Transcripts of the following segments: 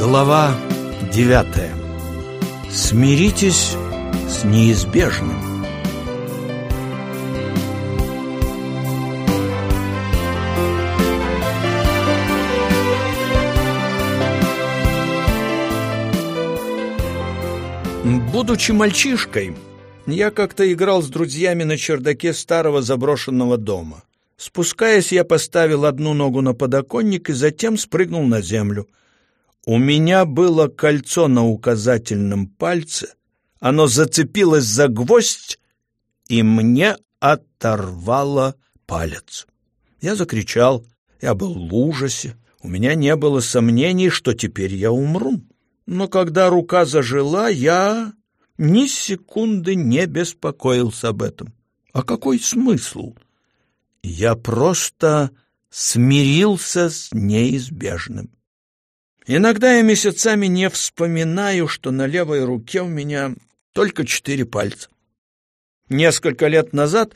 Глава девятая Смиритесь с неизбежным Будучи мальчишкой, я как-то играл с друзьями на чердаке старого заброшенного дома. Спускаясь, я поставил одну ногу на подоконник и затем спрыгнул на землю. У меня было кольцо на указательном пальце, оно зацепилось за гвоздь, и мне оторвало палец. Я закричал, я был в ужасе, у меня не было сомнений, что теперь я умру. Но когда рука зажила, я ни секунды не беспокоился об этом. А какой смысл? Я просто смирился с неизбежным. Иногда я месяцами не вспоминаю, что на левой руке у меня только четыре пальца. Несколько лет назад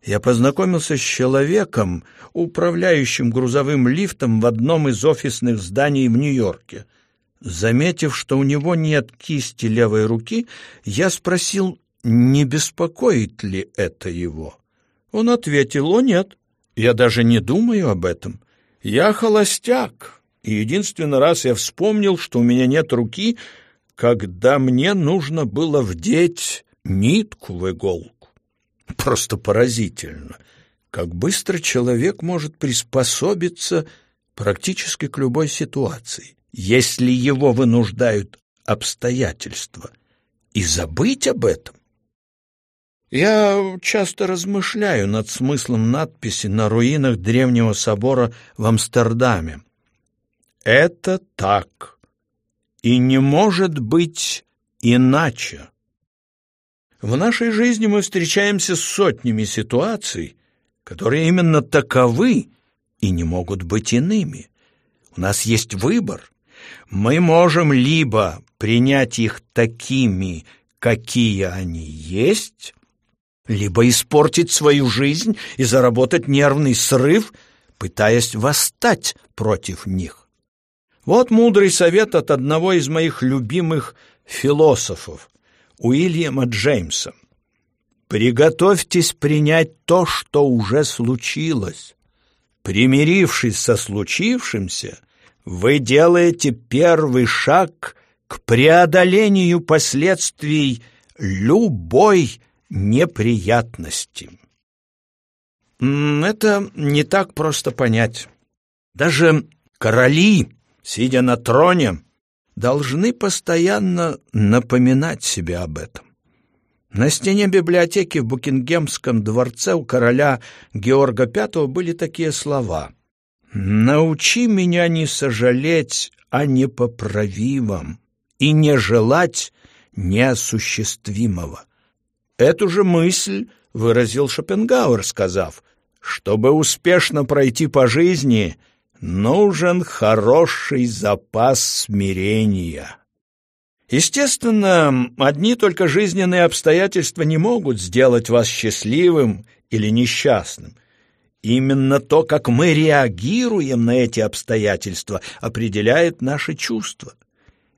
я познакомился с человеком, управляющим грузовым лифтом в одном из офисных зданий в Нью-Йорке. Заметив, что у него нет кисти левой руки, я спросил, не беспокоит ли это его. Он ответил, о нет, я даже не думаю об этом. Я холостяк, и единственный раз я вспомнил, что у меня нет руки, когда мне нужно было вдеть нитку в иголку. Просто поразительно, как быстро человек может приспособиться практически к любой ситуации если его вынуждают обстоятельства, и забыть об этом. Я часто размышляю над смыслом надписи на руинах древнего собора в Амстердаме. Это так, и не может быть иначе. В нашей жизни мы встречаемся с сотнями ситуаций, которые именно таковы и не могут быть иными. У нас есть выбор — мы можем либо принять их такими, какие они есть, либо испортить свою жизнь и заработать нервный срыв, пытаясь восстать против них. Вот мудрый совет от одного из моих любимых философов, Уильяма Джеймса. Приготовьтесь принять то, что уже случилось. Примирившись со случившимся, вы делаете первый шаг к преодолению последствий любой неприятности. Это не так просто понять. Даже короли, сидя на троне, должны постоянно напоминать себе об этом. На стене библиотеки в Букингемском дворце у короля Георга V были такие слова Научи меня не сожалеть о непоправимом и не желать неосуществимого. Эту же мысль выразил Шопенгауэр, сказав, чтобы успешно пройти по жизни, нужен хороший запас смирения. Естественно, одни только жизненные обстоятельства не могут сделать вас счастливым или несчастным — Именно то, как мы реагируем на эти обстоятельства, определяет наши чувства.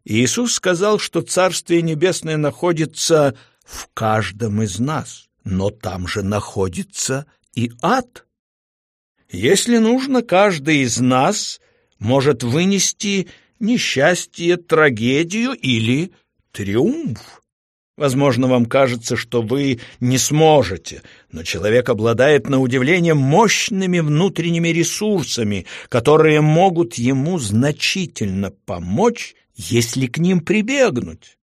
Иисус сказал, что Царствие Небесное находится в каждом из нас, но там же находится и ад. Если нужно, каждый из нас может вынести несчастье, трагедию или триумф. Возможно, вам кажется, что вы не сможете, но человек обладает на удивление мощными внутренними ресурсами, которые могут ему значительно помочь, если к ним прибегнуть.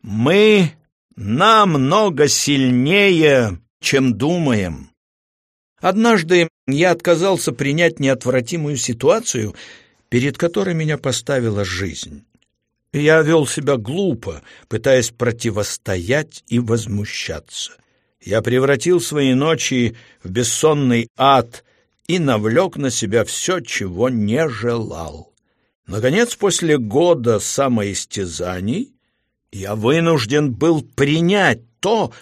Мы намного сильнее, чем думаем. Однажды я отказался принять неотвратимую ситуацию, перед которой меня поставила жизнь. Я вел себя глупо, пытаясь противостоять и возмущаться. Я превратил свои ночи в бессонный ад и навлек на себя все, чего не желал. Наконец, после года самоистязаний, я вынужден был принять то,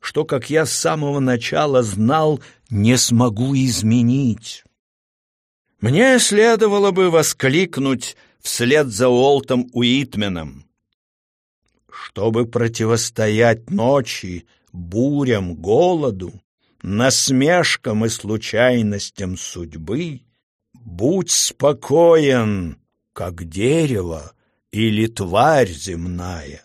что, как я с самого начала знал, не смогу изменить. Мне следовало бы воскликнуть вслед за Уолтом Уитменом. Чтобы противостоять ночи, бурям, голоду, насмешкам и случайностям судьбы, будь спокоен, как дерево или тварь земная.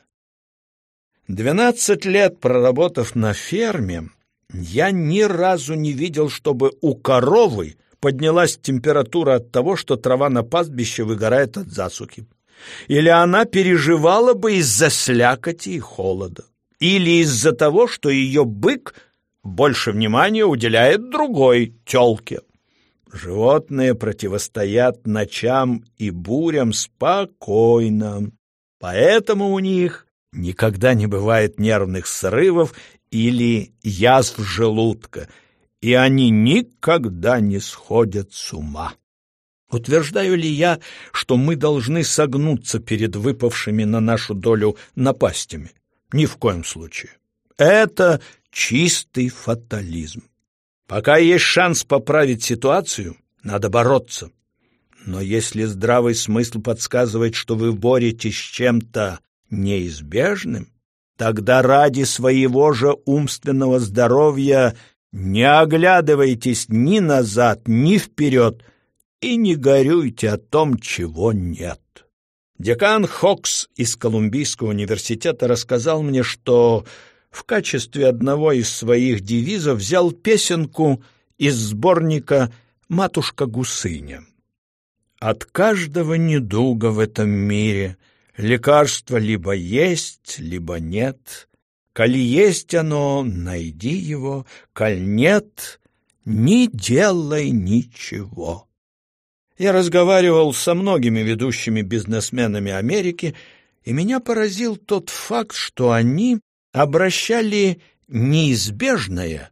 Двенадцать лет проработав на ферме, я ни разу не видел, чтобы у коровы поднялась температура от того, что трава на пастбище выгорает от засухи. Или она переживала бы из-за слякоти и холода. Или из-за того, что ее бык больше внимания уделяет другой тёлке. Животные противостоят ночам и бурям спокойно, поэтому у них никогда не бывает нервных срывов или язв желудка, и они никогда не сходят с ума. Утверждаю ли я, что мы должны согнуться перед выпавшими на нашу долю напастями? Ни в коем случае. Это чистый фатализм. Пока есть шанс поправить ситуацию, надо бороться. Но если здравый смысл подсказывает, что вы боретесь с чем-то неизбежным, тогда ради своего же умственного здоровья не оглядывайтесь ни назад, ни вперед и не горюйте о том, чего нет. Декан Хокс из Колумбийского университета рассказал мне, что в качестве одного из своих девизов взял песенку из сборника «Матушка Гусыня». От каждого недуга в этом мире лекарство либо есть, либо нет. Коли есть оно, найди его, коль нет, не делай ничего. Я разговаривал со многими ведущими бизнесменами Америки, и меня поразил тот факт, что они обращали неизбежное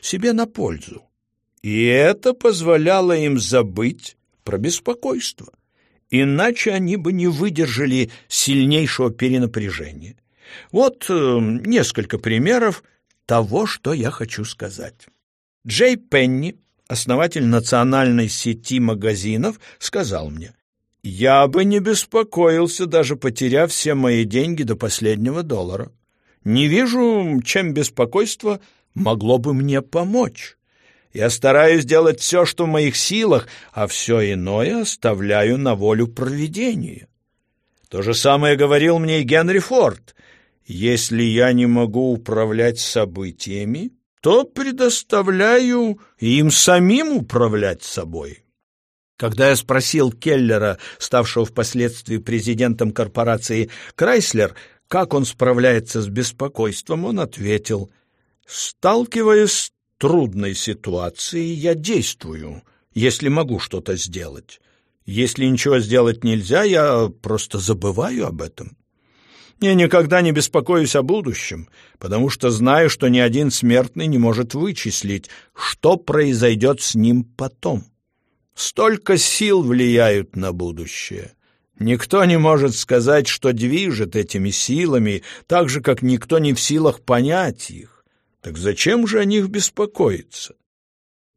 себе на пользу. И это позволяло им забыть про беспокойство. Иначе они бы не выдержали сильнейшего перенапряжения. Вот э, несколько примеров того, что я хочу сказать. Джей Пенни, основатель национальной сети магазинов, сказал мне, «Я бы не беспокоился, даже потеряв все мои деньги до последнего доллара. Не вижу, чем беспокойство могло бы мне помочь. Я стараюсь делать все, что в моих силах, а все иное оставляю на волю провидения. То же самое говорил мне и Генри Форд. Если я не могу управлять событиями, то предоставляю им самим управлять собой. Когда я спросил Келлера, ставшего впоследствии президентом корпорации Крайслер, как он справляется с беспокойством, он ответил, «Сталкиваясь с трудной ситуацией, я действую, если могу что-то сделать. Если ничего сделать нельзя, я просто забываю об этом. Я никогда не беспокоюсь о будущем, потому что знаю, что ни один смертный не может вычислить, что произойдет с ним потом. Столько сил влияют на будущее». Никто не может сказать, что движет этими силами, так же, как никто не в силах понять их. Так зачем же о них беспокоиться?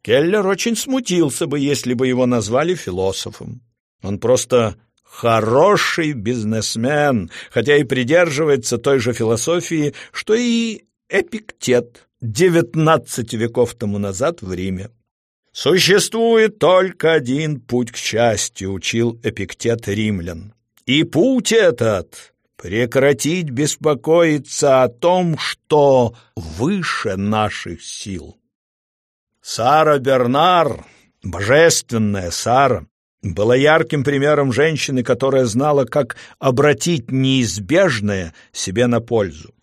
Келлер очень смутился бы, если бы его назвали философом. Он просто хороший бизнесмен, хотя и придерживается той же философии, что и Эпиктет девятнадцать веков тому назад в Риме. Существует только один путь к счастью, учил Эпиктет римлян. И путь этот — прекратить беспокоиться о том, что выше наших сил. Сара Бернар, божественная Сара, была ярким примером женщины, которая знала, как обратить неизбежное себе на пользу.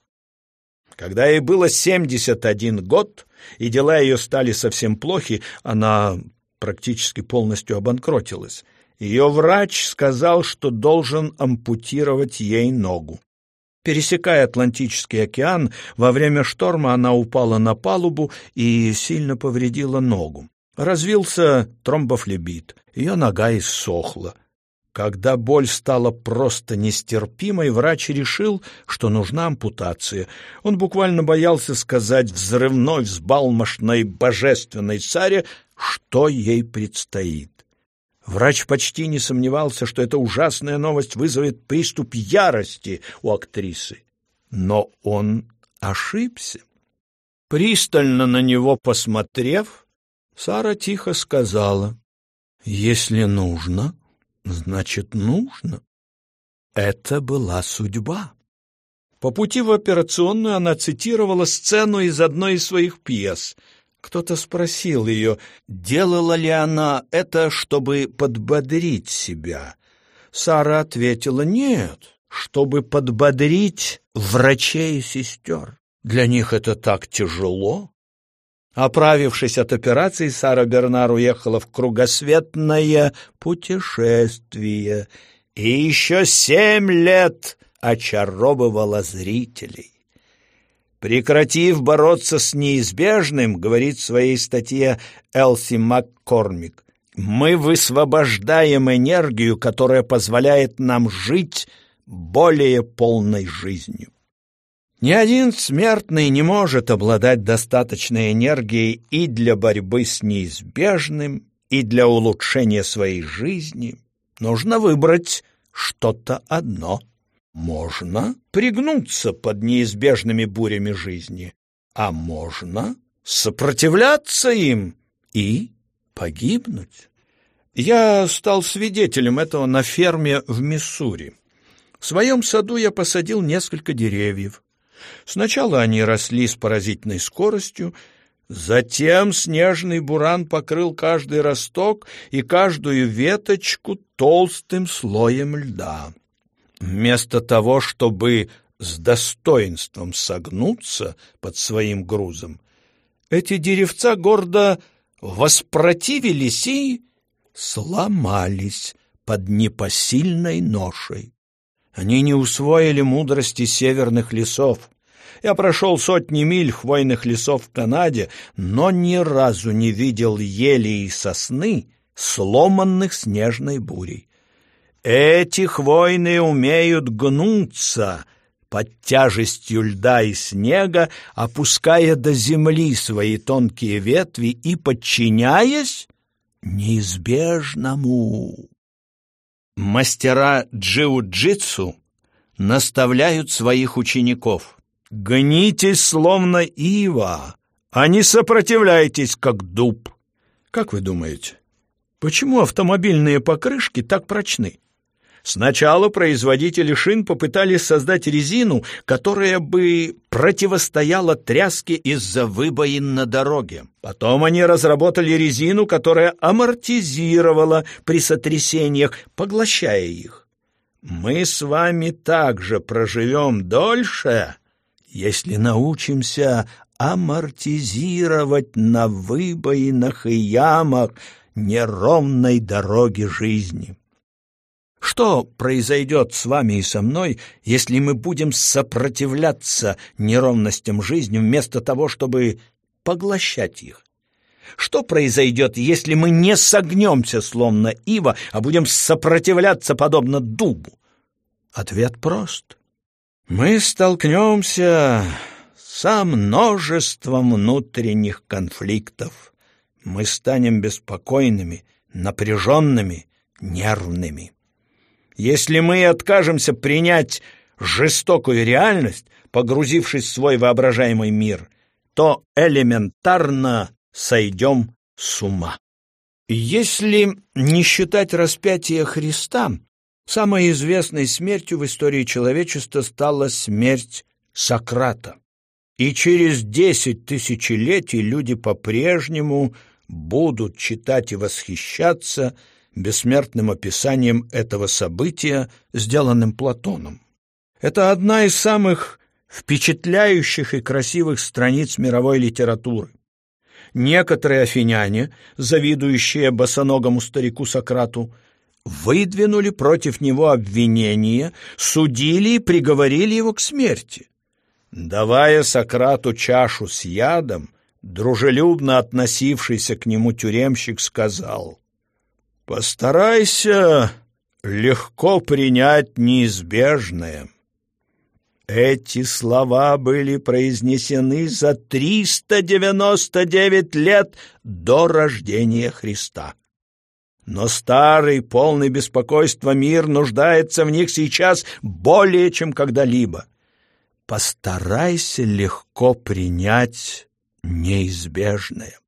Когда ей было 71 год, и дела ее стали совсем плохи, она практически полностью обанкротилась. Ее врач сказал, что должен ампутировать ей ногу. Пересекая Атлантический океан, во время шторма она упала на палубу и сильно повредила ногу. Развился тромбофлебит, ее нога иссохла. Когда боль стала просто нестерпимой, врач решил, что нужна ампутация. Он буквально боялся сказать взрывной, взбалмошной, божественной царе, что ей предстоит. Врач почти не сомневался, что эта ужасная новость вызовет приступ ярости у актрисы. Но он ошибся. Пристально на него посмотрев, Сара тихо сказала, «Если нужно, значит, нужно». Это была судьба. По пути в операционную она цитировала сцену из одной из своих пьес. Кто-то спросил ее, делала ли она это, чтобы подбодрить себя. Сара ответила, нет, чтобы подбодрить врачей и сестер. Для них это так тяжело. Оправившись от операции, Сара Бернар уехала в кругосветное путешествие и еще семь лет очаровывала зрителей. Прекратив бороться с неизбежным, говорит в своей статье Элси МакКормик, мы высвобождаем энергию, которая позволяет нам жить более полной жизнью. Ни один смертный не может обладать достаточной энергией и для борьбы с неизбежным, и для улучшения своей жизни. Нужно выбрать что-то одно. Можно пригнуться под неизбежными бурями жизни, а можно сопротивляться им и погибнуть. Я стал свидетелем этого на ферме в Миссури. В своем саду я посадил несколько деревьев. Сначала они росли с поразительной скоростью, затем снежный буран покрыл каждый росток и каждую веточку толстым слоем льда. Вместо того, чтобы с достоинством согнуться под своим грузом, эти деревца гордо воспротивились и сломались под непосильной ношей. Они не усвоили мудрости северных лесов. Я прошел сотни миль хвойных лесов в Канаде, но ни разу не видел ели и сосны, сломанных снежной бурей. Эти хвойные умеют гнуться под тяжестью льда и снега, опуская до земли свои тонкие ветви и подчиняясь неизбежному. Мастера джиу-джитсу наставляют своих учеников. «Гнитесь, словно ива, а не сопротивляйтесь, как дуб». Как вы думаете, почему автомобильные покрышки так прочны? Сначала производители шин попытались создать резину, которая бы противостояла тряске из-за выбоин на дороге. Потом они разработали резину, которая амортизировала при сотрясениях, поглощая их. Мы с вами также проживем дольше, если научимся амортизировать на выбоинах и ямах неровной дороги жизни. Что произойдет с вами и со мной, если мы будем сопротивляться неровностям жизни вместо того, чтобы поглощать их? Что произойдет, если мы не согнемся, словно ива, а будем сопротивляться, подобно дубу? Ответ прост. Мы столкнемся со множеством внутренних конфликтов. Мы станем беспокойными, напряженными, нервными. Если мы откажемся принять жестокую реальность, погрузившись в свой воображаемый мир, то элементарно сойдем с ума. Если не считать распятия Христа, самой известной смертью в истории человечества стала смерть Сократа. И через десять тысячелетий люди по-прежнему будут читать и восхищаться – бессмертным описанием этого события, сделанным Платоном. Это одна из самых впечатляющих и красивых страниц мировой литературы. Некоторые афиняне, завидующие босоногому старику Сократу, выдвинули против него обвинения, судили и приговорили его к смерти. Давая Сократу чашу с ядом, дружелюбно относившийся к нему тюремщик сказал — Постарайся легко принять неизбежное. Эти слова были произнесены за 399 лет до рождения Христа. Но старый, полный беспокойства мир нуждается в них сейчас более, чем когда-либо. Постарайся легко принять неизбежное.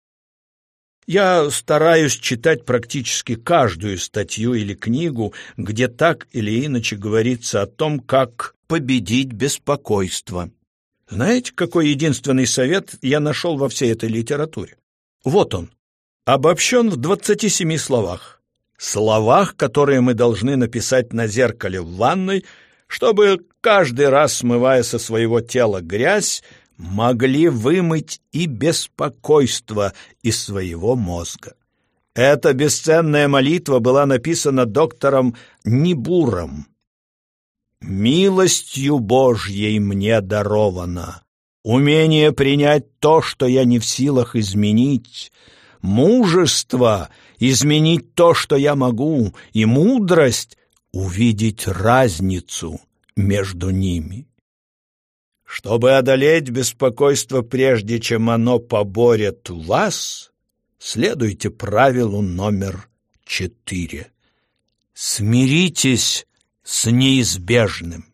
Я стараюсь читать практически каждую статью или книгу, где так или иначе говорится о том, как победить беспокойство. Знаете, какой единственный совет я нашел во всей этой литературе? Вот он. Обобщен в 27 словах. Словах, которые мы должны написать на зеркале в ванной, чтобы каждый раз, смывая со своего тела грязь, могли вымыть и беспокойство из своего мозга. Эта бесценная молитва была написана доктором Нибуром. «Милостью Божьей мне даровано, умение принять то, что я не в силах изменить, мужество изменить то, что я могу, и мудрость увидеть разницу между ними». Чтобы одолеть беспокойство прежде, чем оно поборет вас, следуйте правилу номер четыре. Смиритесь с неизбежным.